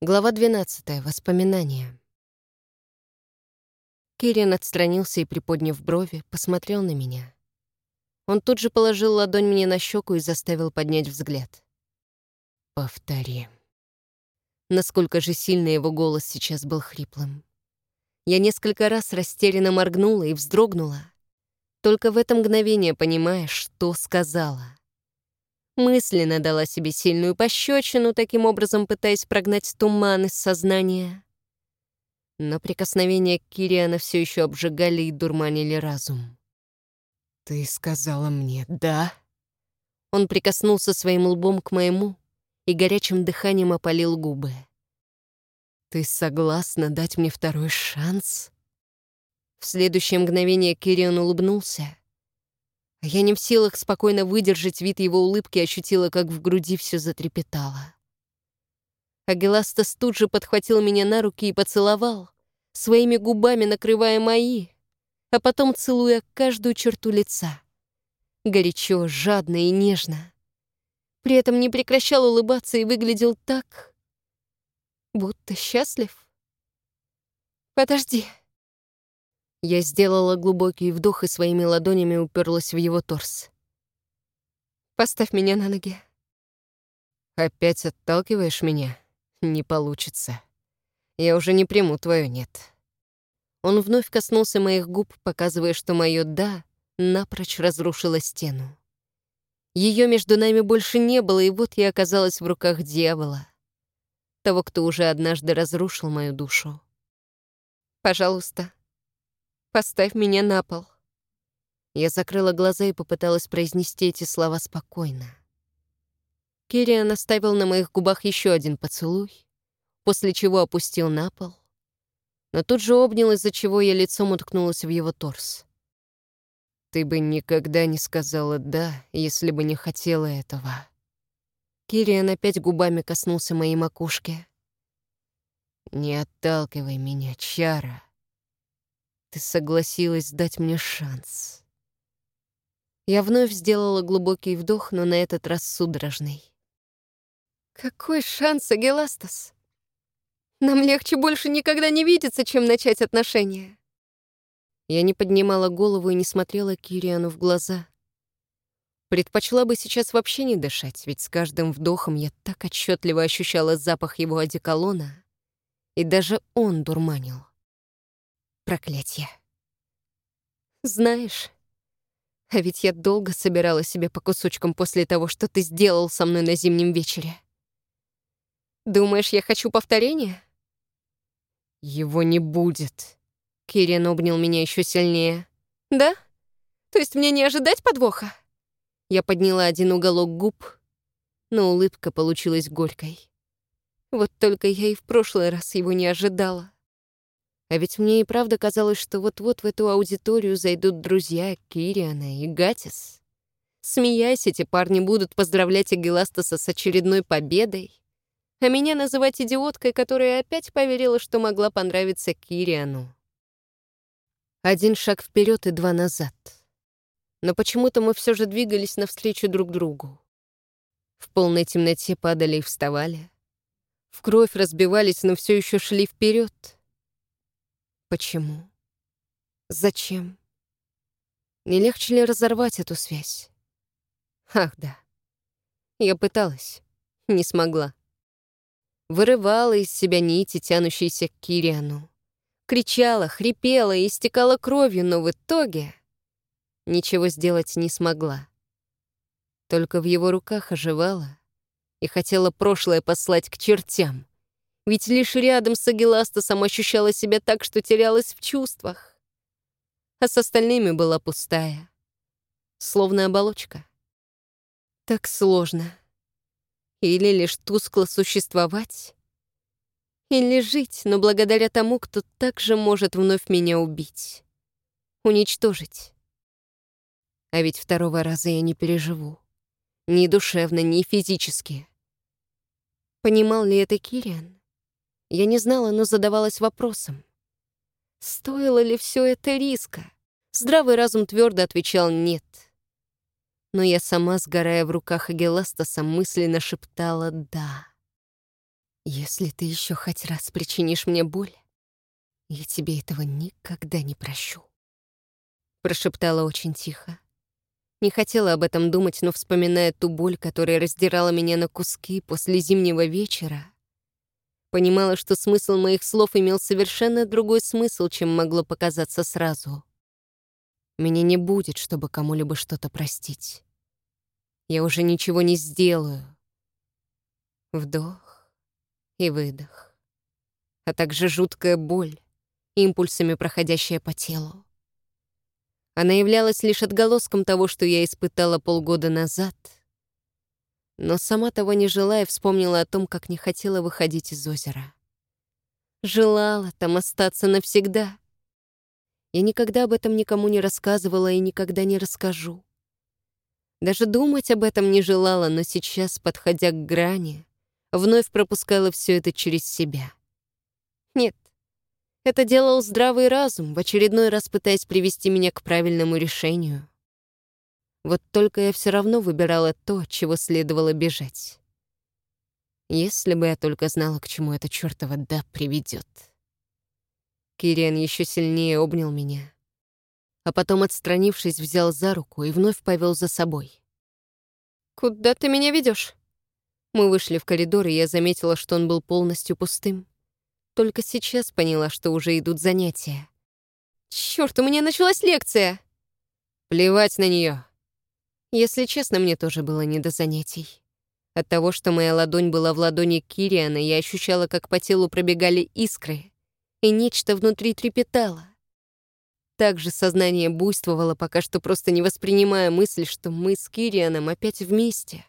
Глава 12. Воспоминания. Кирин отстранился и, приподняв брови, посмотрел на меня. Он тут же положил ладонь мне на щеку и заставил поднять взгляд. «Повтори». Насколько же сильно его голос сейчас был хриплым. Я несколько раз растерянно моргнула и вздрогнула, только в это мгновение понимая, что сказала. Мысленно дала себе сильную пощечину, таким образом пытаясь прогнать туман из сознания. Но прикосновения Кириана все еще обжигали и дурманили разум. «Ты сказала мне «да»?» Он прикоснулся своим лбом к моему и горячим дыханием опалил губы. «Ты согласна дать мне второй шанс?» В следующее мгновение Кириан улыбнулся, я не в силах спокойно выдержать вид его улыбки, ощутила, как в груди все затрепетало. Агеластас тут же подхватил меня на руки и поцеловал, своими губами накрывая мои, а потом целуя каждую черту лица. Горячо, жадно и нежно. При этом не прекращал улыбаться и выглядел так, будто счастлив. «Подожди», я сделала глубокий вдох и своими ладонями уперлась в его торс. «Поставь меня на ноги». «Опять отталкиваешь меня? Не получится. Я уже не приму твое «нет». Он вновь коснулся моих губ, показывая, что мое «да» напрочь разрушило стену. Ее между нами больше не было, и вот я оказалась в руках дьявола, того, кто уже однажды разрушил мою душу. «Пожалуйста, Поставь меня на пол». Я закрыла глаза и попыталась произнести эти слова спокойно. Кириан оставил на моих губах еще один поцелуй, после чего опустил на пол, но тут же обнял, из-за чего я лицом уткнулась в его торс. «Ты бы никогда не сказала «да», если бы не хотела этого». Кириан опять губами коснулся моей макушки. «Не отталкивай меня, Чара. Ты согласилась дать мне шанс. Я вновь сделала глубокий вдох, но на этот раз судорожный. Какой шанс, Агеластас? Нам легче больше никогда не видеться, чем начать отношения. Я не поднимала голову и не смотрела Кириану в глаза. Предпочла бы сейчас вообще не дышать, ведь с каждым вдохом я так отчетливо ощущала запах его одеколона, и даже он дурманил. Проклятье. Знаешь, а ведь я долго собирала себе по кусочкам после того, что ты сделал со мной на зимнем вечере. Думаешь, я хочу повторения? Его не будет. Кирин обнял меня еще сильнее. Да? То есть мне не ожидать подвоха? Я подняла один уголок губ, но улыбка получилась горькой. Вот только я и в прошлый раз его не ожидала. А ведь мне и правда казалось, что вот-вот в эту аудиторию зайдут друзья Кириана и Гатис. Смеясь, эти парни будут поздравлять Агиластаса с очередной победой, а меня называть идиоткой, которая опять поверила, что могла понравиться Кириану. Один шаг вперед и два назад. Но почему-то мы все же двигались навстречу друг другу. В полной темноте падали и вставали. В кровь разбивались, но все еще шли вперед. Почему? Зачем? Не легче ли разорвать эту связь? Ах, да. Я пыталась, не смогла. Вырывала из себя нити, тянущиеся к Кириану. Кричала, хрипела и истекала кровью, но в итоге ничего сделать не смогла. Только в его руках оживала и хотела прошлое послать к чертям. Ведь лишь рядом с Агиластасом ощущала себя так, что терялась в чувствах. А с остальными была пустая. Словно оболочка. Так сложно. Или лишь тускло существовать, или жить, но благодаря тому, кто также может вновь меня убить. Уничтожить. А ведь второго раза я не переживу. Ни душевно, ни физически. Понимал ли это Кириан? Я не знала, но задавалась вопросом. Стоило ли все это риска? Здравый разум твердо отвечал «нет». Но я сама, сгорая в руках Агеластаса, мысленно шептала «да». Если ты еще хоть раз причинишь мне боль, я тебе этого никогда не прощу. Прошептала очень тихо. Не хотела об этом думать, но, вспоминая ту боль, которая раздирала меня на куски после зимнего вечера, понимала, что смысл моих слов имел совершенно другой смысл, чем могло показаться сразу. Меня не будет, чтобы кому-либо что-то простить. Я уже ничего не сделаю. Вдох и выдох, а также жуткая боль, импульсами проходящая по телу. Она являлась лишь отголоском того, что я испытала полгода назад. Но сама того не желая, вспомнила о том, как не хотела выходить из озера. Желала там остаться навсегда. Я никогда об этом никому не рассказывала и никогда не расскажу. Даже думать об этом не желала, но сейчас, подходя к грани, вновь пропускала все это через себя. Нет, это делал здравый разум, в очередной раз пытаясь привести меня к правильному решению. Вот только я все равно выбирала то, чего следовало бежать. Если бы я только знала, к чему эта чертова «да» приведет. Кириан еще сильнее обнял меня, а потом, отстранившись, взял за руку и вновь повел за собой. «Куда ты меня ведешь? Мы вышли в коридор, и я заметила, что он был полностью пустым. Только сейчас поняла, что уже идут занятия. Черт, у меня началась лекция! Плевать на нее. Если честно, мне тоже было не до занятий. От того, что моя ладонь была в ладони Кириана, я ощущала, как по телу пробегали искры, и нечто внутри трепетало. Также сознание буйствовало, пока что просто не воспринимая мысль, что мы с Кирианом опять вместе.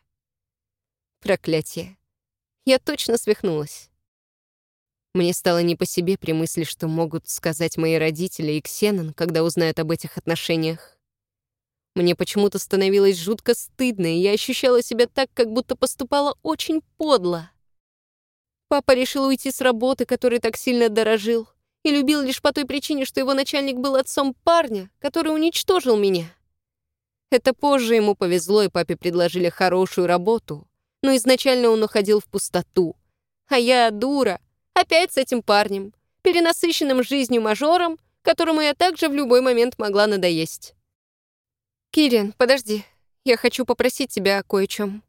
Проклятие. Я точно свихнулась. Мне стало не по себе при мысли, что могут сказать мои родители и Ксенон, когда узнают об этих отношениях. Мне почему-то становилось жутко стыдно, и я ощущала себя так, как будто поступала очень подло. Папа решил уйти с работы, которой так сильно дорожил, и любил лишь по той причине, что его начальник был отцом парня, который уничтожил меня. Это позже ему повезло, и папе предложили хорошую работу, но изначально он уходил в пустоту. А я, дура, Опять с этим парнем, перенасыщенным жизнью мажором, которому я также в любой момент могла надоесть. «Кириан, подожди, я хочу попросить тебя о кое-чем».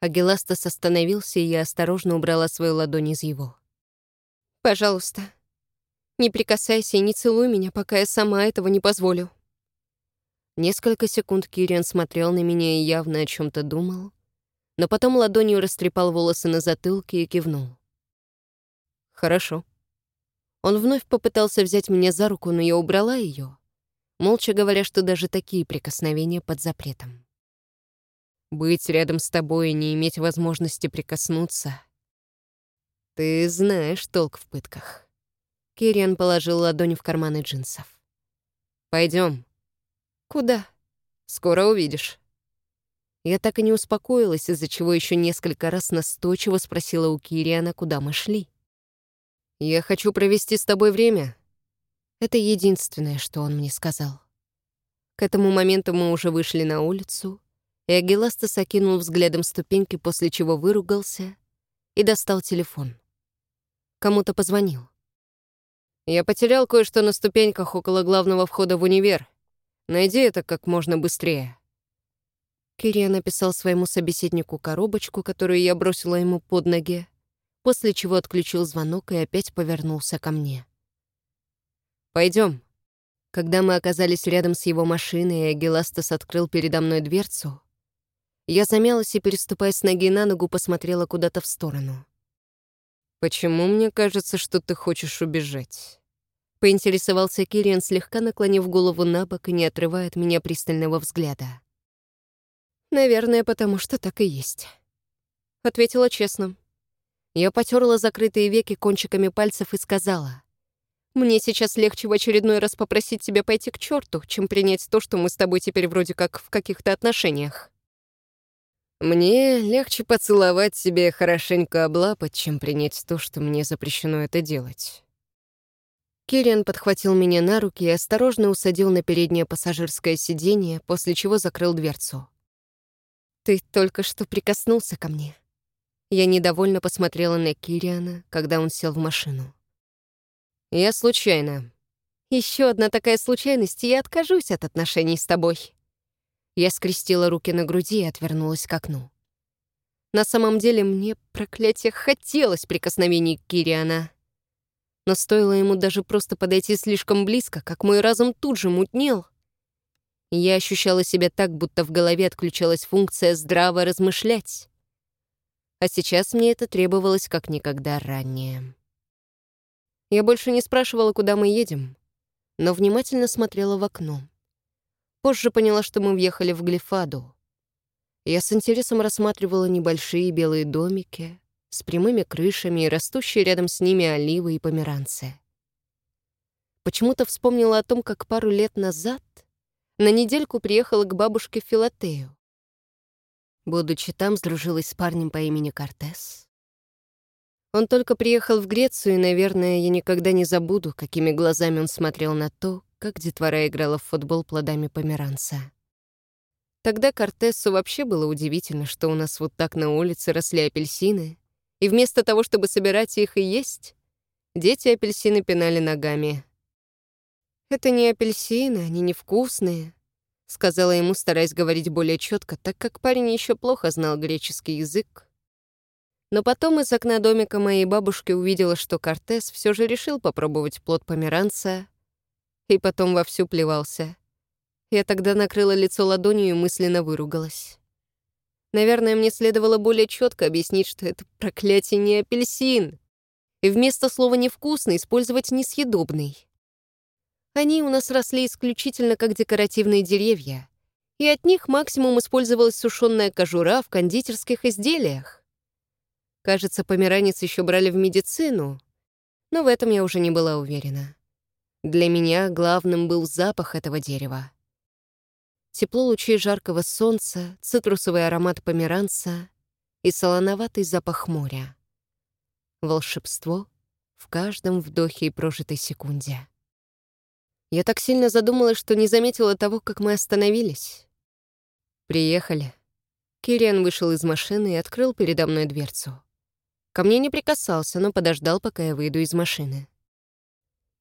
Агиластас остановился, и я осторожно убрала свою ладонь из его. «Пожалуйста, не прикасайся и не целуй меня, пока я сама этого не позволю». Несколько секунд Кириан смотрел на меня и явно о чем то думал, но потом ладонью растрепал волосы на затылке и кивнул. «Хорошо». Он вновь попытался взять меня за руку, но я убрала ее, молча говоря, что даже такие прикосновения под запретом. Быть рядом с тобой и не иметь возможности прикоснуться. Ты знаешь толк в пытках. Кириан положил ладонь в карманы джинсов. Пойдем. Куда? Скоро увидишь. Я так и не успокоилась, из-за чего еще несколько раз настойчиво спросила у Кириана, куда мы шли. «Я хочу провести с тобой время». Это единственное, что он мне сказал. К этому моменту мы уже вышли на улицу, и Агиластас окинул взглядом ступеньки, после чего выругался и достал телефон. Кому-то позвонил. «Я потерял кое-что на ступеньках около главного входа в универ. Найди это как можно быстрее». Кирия написал своему собеседнику коробочку, которую я бросила ему под ноги, после чего отключил звонок и опять повернулся ко мне. Пойдем. Когда мы оказались рядом с его машиной, и Агиластас открыл передо мной дверцу, я замялась и, переступая с ноги на ногу, посмотрела куда-то в сторону. «Почему мне кажется, что ты хочешь убежать?» Поинтересовался Кириан, слегка наклонив голову на бок и не отрывая от меня пристального взгляда. «Наверное, потому что так и есть», — ответила честно. Я потерла закрытые веки кончиками пальцев и сказала. «Мне сейчас легче в очередной раз попросить тебя пойти к черту, чем принять то, что мы с тобой теперь вроде как в каких-то отношениях». «Мне легче поцеловать себе хорошенько облапать, чем принять то, что мне запрещено это делать». Кириан подхватил меня на руки и осторожно усадил на переднее пассажирское сиденье, после чего закрыл дверцу. «Ты только что прикоснулся ко мне. Я недовольно посмотрела на Кириана, когда он сел в машину. «Я случайно». Еще одна такая случайность, и я откажусь от отношений с тобой». Я скрестила руки на груди и отвернулась к окну. На самом деле мне, проклятие, хотелось прикосновений Кириана. Но стоило ему даже просто подойти слишком близко, как мой разум тут же мутнел. Я ощущала себя так, будто в голове отключалась функция здраво размышлять. А сейчас мне это требовалось как никогда ранее. Я больше не спрашивала, куда мы едем, но внимательно смотрела в окно. Позже поняла, что мы въехали в Глифаду. Я с интересом рассматривала небольшие белые домики с прямыми крышами и растущие рядом с ними оливы и померанцы. Почему-то вспомнила о том, как пару лет назад на недельку приехала к бабушке Филатею. Будучи там, сдружилась с парнем по имени Кортес. Он только приехал в Грецию, и, наверное, я никогда не забуду, какими глазами он смотрел на то, как детвора играла в футбол плодами померанца. Тогда Кортесу вообще было удивительно, что у нас вот так на улице росли апельсины, и вместо того, чтобы собирать их и есть, дети апельсины пинали ногами. «Это не апельсины, они невкусные», — сказала ему, стараясь говорить более четко, так как парень еще плохо знал греческий язык но потом из окна домика моей бабушки увидела, что Кортес все же решил попробовать плод померанца, и потом вовсю плевался. Я тогда накрыла лицо ладонью и мысленно выругалась. Наверное, мне следовало более четко объяснить, что это проклятие не апельсин, и вместо слова «невкусный» использовать «несъедобный». Они у нас росли исключительно как декоративные деревья, и от них максимум использовалась сушеная кожура в кондитерских изделиях. Кажется, померанец еще брали в медицину, но в этом я уже не была уверена. Для меня главным был запах этого дерева. Тепло лучей жаркого солнца, цитрусовый аромат померанца и солоноватый запах моря. Волшебство в каждом вдохе и прожитой секунде. Я так сильно задумалась, что не заметила того, как мы остановились. Приехали. Кириан вышел из машины и открыл передо мной дверцу. Ко мне не прикасался, но подождал, пока я выйду из машины.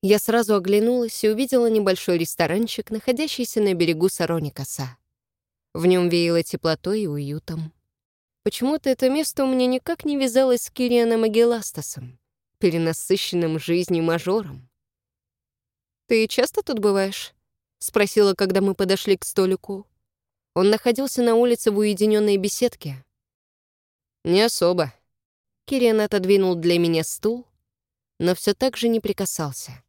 Я сразу оглянулась и увидела небольшой ресторанчик, находящийся на берегу Сароникаса. В нем веяло теплотой и уютом. Почему-то это место у меня никак не вязалось с Кирианом Агеластасом, перенасыщенным жизнью мажором. «Ты часто тут бываешь?» — спросила, когда мы подошли к столику. Он находился на улице в уединенной беседке. «Не особо», Кириан отодвинул для меня стул, но все так же не прикасался.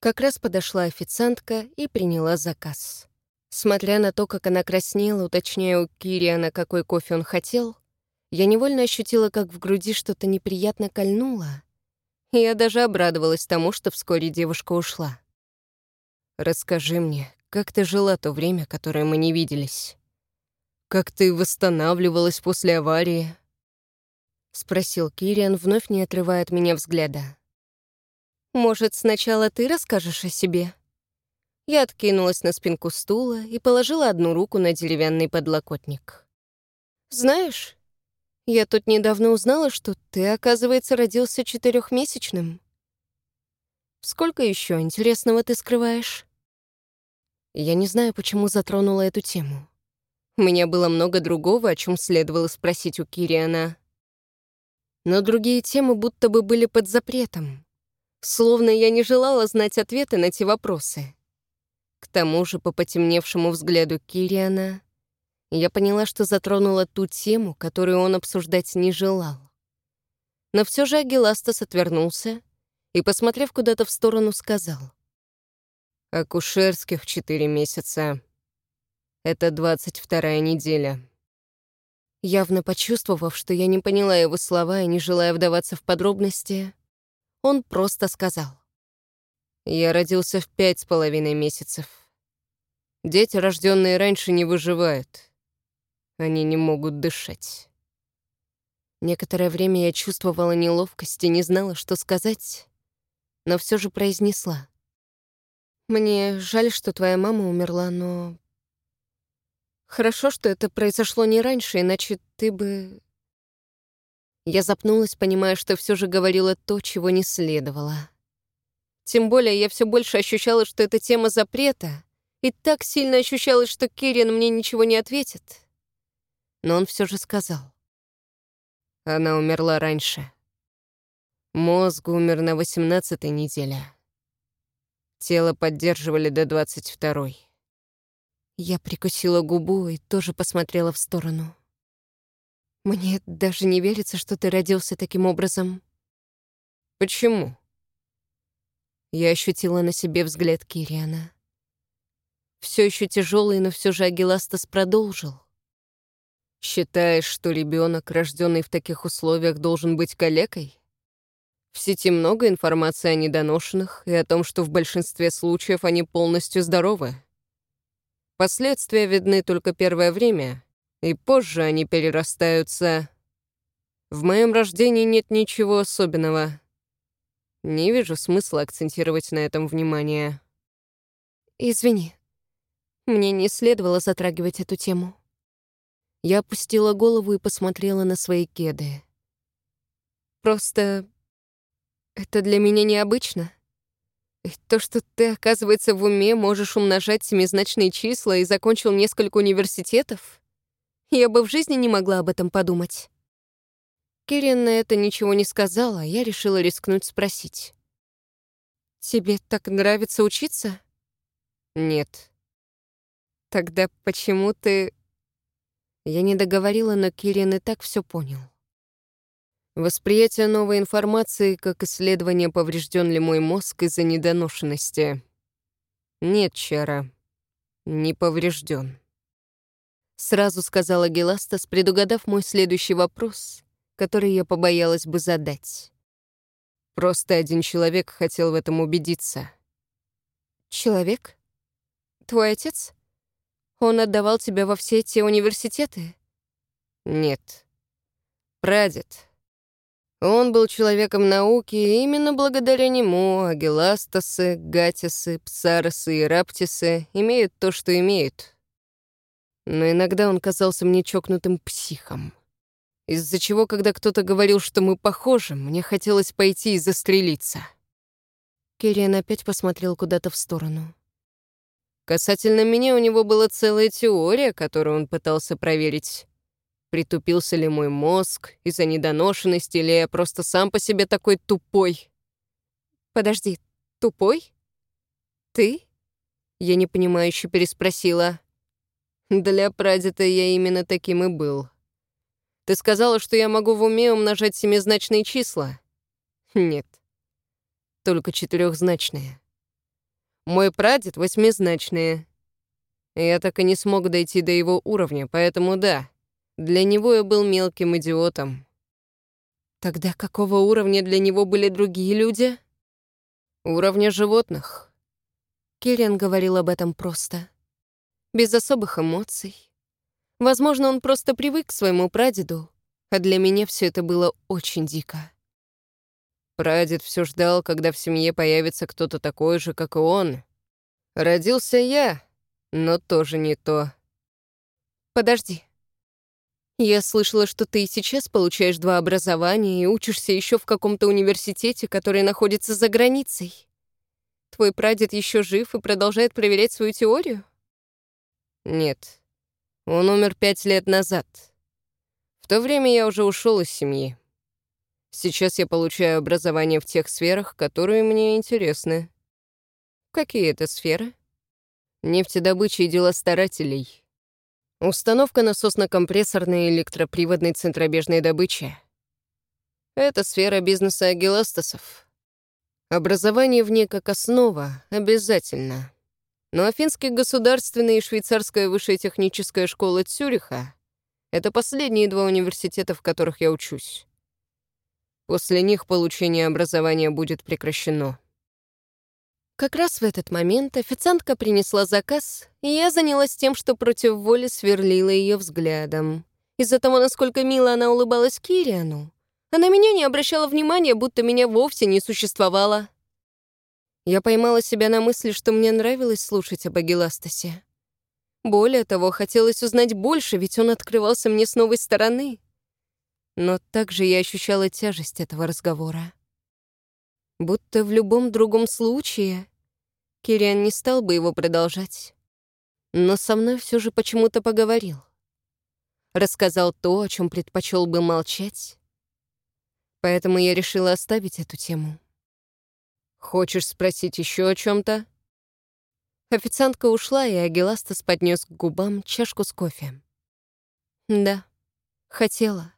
Как раз подошла официантка и приняла заказ. Смотря на то, как она краснела, уточняя у Кириана, какой кофе он хотел, я невольно ощутила, как в груди что-то неприятно кольнуло. Я даже обрадовалась тому, что вскоре девушка ушла. «Расскажи мне, как ты жила то время, которое мы не виделись? Как ты восстанавливалась после аварии?» — спросил Кириан, вновь не отрывая от меня взгляда. «Может, сначала ты расскажешь о себе?» Я откинулась на спинку стула и положила одну руку на деревянный подлокотник. «Знаешь, я тут недавно узнала, что ты, оказывается, родился четырехмесячным. Сколько еще интересного ты скрываешь?» Я не знаю, почему затронула эту тему. У меня было много другого, о чем следовало спросить у Кириана но другие темы будто бы были под запретом. Словно я не желала знать ответы на те вопросы. К тому же, по потемневшему взгляду Кириана, я поняла, что затронула ту тему, которую он обсуждать не желал. Но все же Агиластас отвернулся и, посмотрев куда-то в сторону, сказал. «Акушерских четыре месяца. Это двадцать вторая неделя». Явно почувствовав, что я не поняла его слова и не желая вдаваться в подробности, он просто сказал. «Я родился в пять с половиной месяцев. Дети, рожденные раньше, не выживают. Они не могут дышать». Некоторое время я чувствовала неловкость и не знала, что сказать, но все же произнесла. «Мне жаль, что твоя мама умерла, но Хорошо, что это произошло не раньше, иначе ты бы... Я запнулась, понимая, что все же говорила то, чего не следовало. Тем более я все больше ощущала, что это тема запрета, и так сильно ощущалось, что Кириан мне ничего не ответит. Но он все же сказал. Она умерла раньше. Мозг умер на 18-й неделе. Тело поддерживали до 22-й. Я прикусила губу и тоже посмотрела в сторону. Мне даже не верится, что ты родился таким образом. Почему? Я ощутила на себе взгляд Кириана. Все еще тяжелый, но все же Агиластас продолжил. Считаешь, что ребенок, рожденный в таких условиях, должен быть калекой? В сети много информации о недоношенных и о том, что в большинстве случаев они полностью здоровы. Последствия видны только первое время, и позже они перерастаются. В моем рождении нет ничего особенного. Не вижу смысла акцентировать на этом внимание. Извини, мне не следовало затрагивать эту тему. Я опустила голову и посмотрела на свои кеды. Просто это для меня необычно. То, что ты, оказывается, в уме можешь умножать семизначные числа и закончил несколько университетов, я бы в жизни не могла об этом подумать. Кирин на это ничего не сказала, а я решила рискнуть спросить. «Тебе так нравится учиться?» «Нет». «Тогда почему ты...» Я не договорила, но Кирин и так все понял. Восприятие новой информации, как исследование, поврежден ли мой мозг из-за недоношенности. Нет, Чара, не поврежден. Сразу сказала Геластас, предугадав мой следующий вопрос, который я побоялась бы задать. Просто один человек хотел в этом убедиться. Человек? Твой отец? Он отдавал тебя во все те университеты? Нет. Прадед. Он был человеком науки, и именно благодаря нему агиластасы, гатисы, псаросы и раптисы имеют то, что имеют но иногда он казался мне чокнутым психом. Из-за чего, когда кто-то говорил, что мы похожи, мне хотелось пойти и застрелиться. Кириан опять посмотрел куда-то в сторону. Касательно меня у него была целая теория, которую он пытался проверить. Притупился ли мой мозг из-за недоношенности, или я просто сам по себе такой тупой? Подожди, тупой? Ты? Я непонимающе переспросила. Для прадеда я именно таким и был. Ты сказала, что я могу в уме умножать семизначные числа? Нет. Только четырехзначные. Мой прадед — восьмизначные. Я так и не смог дойти до его уровня, поэтому да, для него я был мелким идиотом. Тогда какого уровня для него были другие люди? Уровня животных. Киллиан говорил об этом просто без особых эмоций. Возможно, он просто привык к своему прадеду, а для меня все это было очень дико. Прадед все ждал, когда в семье появится кто-то такой же, как и он. Родился я, но тоже не то. Подожди. Я слышала, что ты и сейчас получаешь два образования и учишься еще в каком-то университете, который находится за границей. Твой прадед еще жив и продолжает проверять свою теорию? Нет. Он умер пять лет назад. В то время я уже ушел из семьи. Сейчас я получаю образование в тех сферах, которые мне интересны. Какие это сферы? Нефтедобыча и дела старателей. Установка насосно-компрессорной электроприводной центробежной добычи. Это сфера бизнеса агиластасов. Образование в ней как основа обязательно. Но Афинский государственный и Швейцарская высшая техническая школа Цюриха — это последние два университета, в которых я учусь. После них получение образования будет прекращено. Как раз в этот момент официантка принесла заказ, и я занялась тем, что против воли сверлила ее взглядом. Из-за того, насколько мило она улыбалась Кириану, она меня не обращала внимания, будто меня вовсе не существовало. Я поймала себя на мысли, что мне нравилось слушать об Агиластасе. Более того, хотелось узнать больше, ведь он открывался мне с новой стороны. Но также я ощущала тяжесть этого разговора. Будто в любом другом случае Кириан не стал бы его продолжать. Но со мной все же почему-то поговорил. Рассказал то, о чем предпочел бы молчать. Поэтому я решила оставить эту тему. «Хочешь спросить еще о чем то Официантка ушла, и Агиластас поднес к губам чашку с кофе. Да, хотела.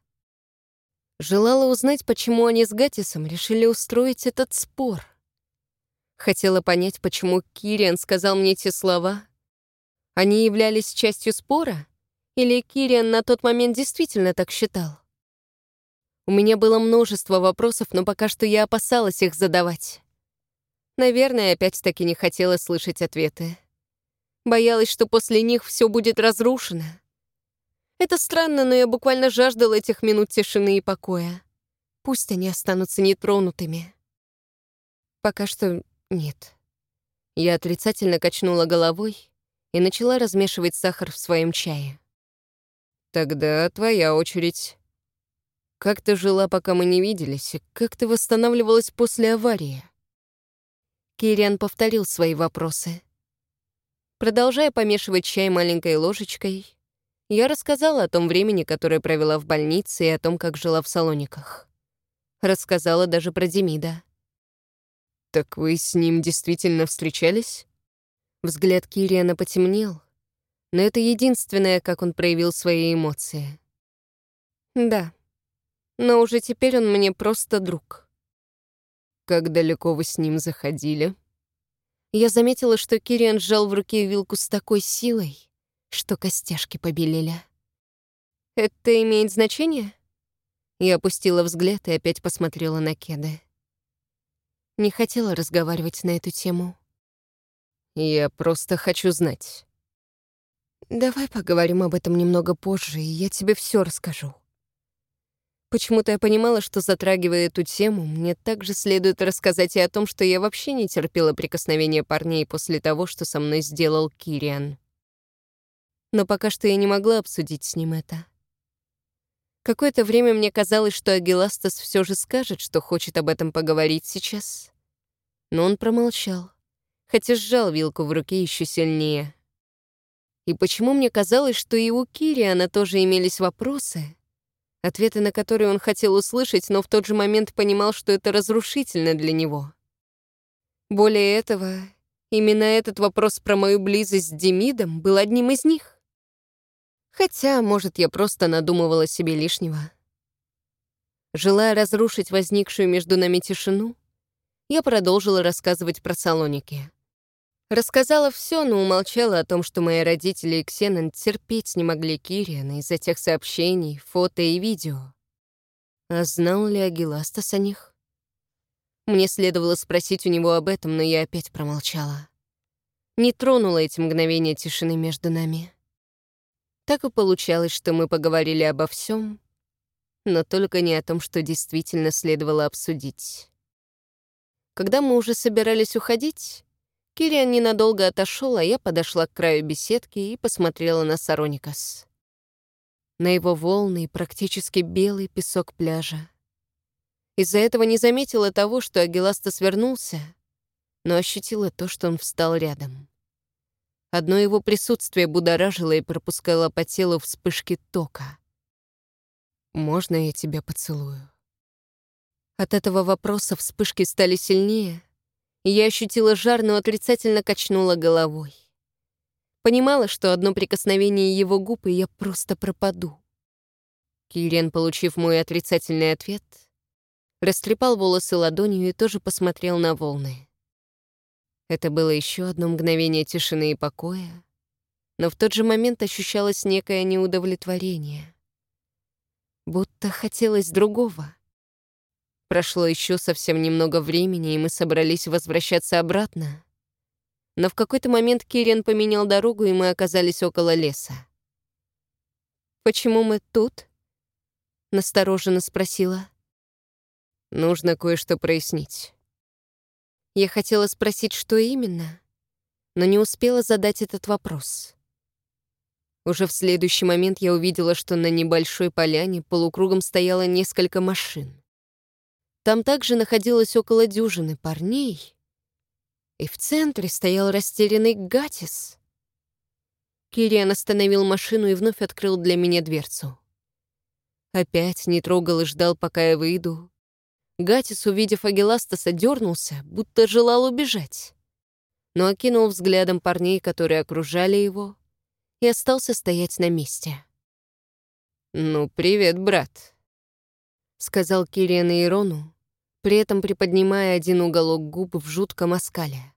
Желала узнать, почему они с Гатисом решили устроить этот спор. Хотела понять, почему Кириан сказал мне эти слова. Они являлись частью спора? Или Кириан на тот момент действительно так считал? У меня было множество вопросов, но пока что я опасалась их задавать. Наверное, опять-таки не хотела слышать ответы. Боялась, что после них все будет разрушено. Это странно, но я буквально жаждала этих минут тишины и покоя. Пусть они останутся нетронутыми. Пока что нет. Я отрицательно качнула головой и начала размешивать сахар в своем чае. «Тогда твоя очередь. Как ты жила, пока мы не виделись, и как ты восстанавливалась после аварии?» Кириан повторил свои вопросы. Продолжая помешивать чай маленькой ложечкой, я рассказала о том времени, которое провела в больнице, и о том, как жила в салониках. Рассказала даже про Демида. «Так вы с ним действительно встречались?» Взгляд Кириана потемнел, но это единственное, как он проявил свои эмоции. «Да, но уже теперь он мне просто друг». Как далеко вы с ним заходили? Я заметила, что Кириан сжал в руке вилку с такой силой, что костяшки побелели. «Это имеет значение?» Я опустила взгляд и опять посмотрела на кеды. Не хотела разговаривать на эту тему. «Я просто хочу знать». «Давай поговорим об этом немного позже, и я тебе все расскажу». Почему-то я понимала, что, затрагивая эту тему, мне также следует рассказать и о том, что я вообще не терпела прикосновения парней после того, что со мной сделал Кириан. Но пока что я не могла обсудить с ним это. Какое-то время мне казалось, что Агиластас все же скажет, что хочет об этом поговорить сейчас. Но он промолчал, хотя сжал вилку в руке еще сильнее. И почему мне казалось, что и у Кириана тоже имелись вопросы, ответы на которые он хотел услышать, но в тот же момент понимал, что это разрушительно для него. Более этого, именно этот вопрос про мою близость с Демидом был одним из них. Хотя, может, я просто надумывала себе лишнего. Желая разрушить возникшую между нами тишину, я продолжила рассказывать про салоники. Рассказала все, но умолчала о том, что мои родители и Ксенон терпеть не могли Кириана из-за тех сообщений, фото и видео. А знал ли Агиластас о них? Мне следовало спросить у него об этом, но я опять промолчала. Не тронула эти мгновения тишины между нами. Так и получалось, что мы поговорили обо всем, но только не о том, что действительно следовало обсудить. Когда мы уже собирались уходить, Кириан ненадолго отошел, а я подошла к краю беседки и посмотрела на Сароникас. На его волны практически белый песок пляжа. Из-за этого не заметила того, что Агиласта свернулся, но ощутила то, что он встал рядом. Одно его присутствие будоражило и пропускало по телу вспышки тока. «Можно я тебя поцелую?» От этого вопроса вспышки стали сильнее — я ощутила жар, но отрицательно качнула головой. Понимала, что одно прикосновение его губ, и я просто пропаду. Кириан, получив мой отрицательный ответ, растрепал волосы ладонью и тоже посмотрел на волны. Это было еще одно мгновение тишины и покоя, но в тот же момент ощущалось некое неудовлетворение. Будто хотелось другого. Прошло еще совсем немного времени, и мы собрались возвращаться обратно. Но в какой-то момент Кирен поменял дорогу, и мы оказались около леса. «Почему мы тут?» — настороженно спросила. «Нужно кое-что прояснить». Я хотела спросить, что именно, но не успела задать этот вопрос. Уже в следующий момент я увидела, что на небольшой поляне полукругом стояло несколько машин. Там также находилось около дюжины парней, и в центре стоял растерянный Гатис. Кириан остановил машину и вновь открыл для меня дверцу. Опять не трогал и ждал, пока я выйду. Гатис, увидев Агиластаса, дернулся, будто желал убежать, но окинул взглядом парней, которые окружали его, и остался стоять на месте. «Ну, привет, брат», — сказал Кириан Ирону, при этом приподнимая один уголок губ в жутком оскале.